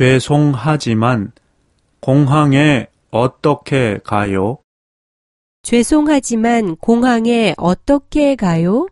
죄송하지만 공항에 어떻게 가요? 죄송하지만 공항에 어떻게 가요?